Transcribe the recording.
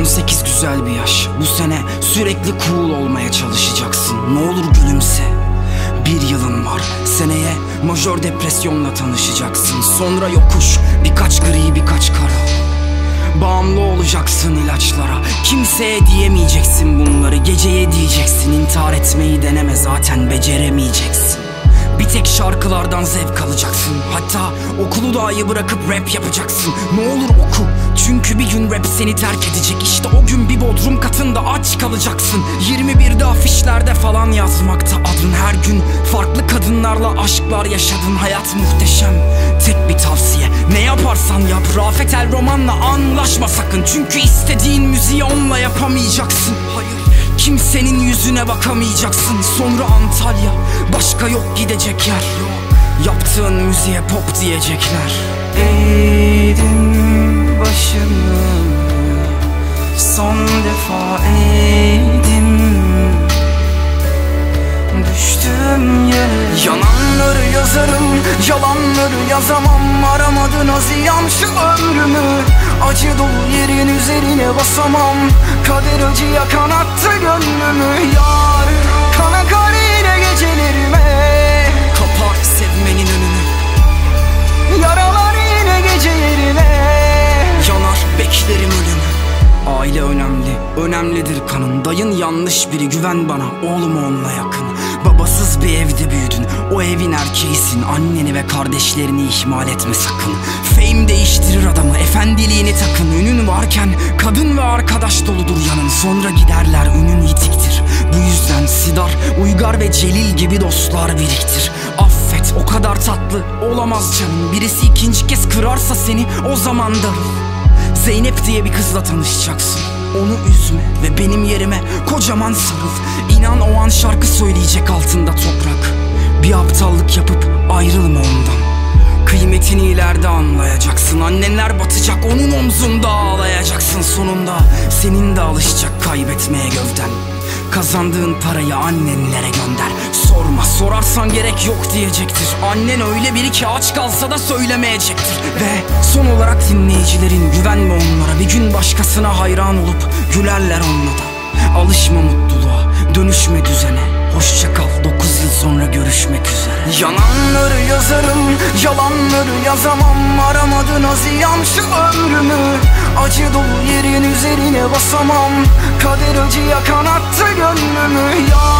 18 güzel bir yaş. Bu sene sürekli cool olmaya çalışacaksın. Ne olur gülümse. Bir yılın var. Seneye majör depresyonla tanışacaksın. Sonra yokuş. Birkaç gri birkaç kara. Bağımlı olacaksın ilaçlara. Kimseye diyemeyeceksin bunları. Geceye diyeceksin. İntihar etmeyi deneme. Zaten beceremeyeceksin. Bir tek şarkılardan zevk alacaksın. Hatta okulu dahi bırakıp rap yapacaksın. Ne olur oku çünkü bir gün rap seni terk edecek. İşte o gün bir bodrum katında aç kalacaksın. 21'de afişlerde falan yazmakta adın. Her gün farklı kadınlarla aşklar yaşadın. Hayat muhteşem. Tek bir tavsiye. Ne yaparsan yap. Rafet El Roman'la anlaşma sakın. Çünkü istediğin müziği onunla yapamayacaksın. Hayır. Kimsenin yüzüne bakamayacaksın. Sonra Antalya. Başka yok gidecek yer Yaptığın müziğe pop diyecekler. Eğdim başımı Son defa eğdim. Düştüm yere. Yananları yazarım Yalanları yazamam. Aramadın aziyam şu ömrümü. Acı dolu yerin üzerine basamam. Kader acıya kanattı gönlümü. Yar kana kar yine gecelerime önemlidir kanın. Dayın yanlış biri. Güven bana. Oğlum onunla yakın. Babasız bir evde büyüdün. O evin erkeğisin. Anneni ve kardeşlerini ihmal etme sakın. Fame değiştirir adamı. Efendiliğini takın. Ünün varken kadın ve arkadaş doludur yanın. Sonra giderler ünün yitiktir Bu yüzden Sidar, Uygar ve Celil gibi dostlar biriktir. Affet. O kadar tatlı olamaz canım. Birisi ikinci kez kırarsa seni o zaman darıl. Zeynep diye bir kızla tanışacaksın Onu üzme ve benim yerime kocaman sarıl. İnan o an şarkı söyleyecek altında toprak. Bir aptallık yapıp ayrılma ondan. Kıymetini ileride anlayacaksın. Annenler batacak onun omzunda ağlayacaksın sonunda. Senin de alışacak kaybetmeye gövden. Kazandığın parayı annenlere gönder sorarsan gerek yok diyecektir. Annen öyle biri ki aç kalsa da söylemeyecektir. Ve son olarak dinleyicilerin güvenme onlara. Bir gün başkasına hayran olup gülerler onunla da. Alışma mutluluğa dönüşme düzene. Hoşça kal 9 yıl sonra görüşmek üzere. Yananları yazarım yalanları yazamam. Aramadın aziyam şu ömrümü. Acı dolu yerin üzerine basamam. Kader acıya kanattı gönlümü. Yar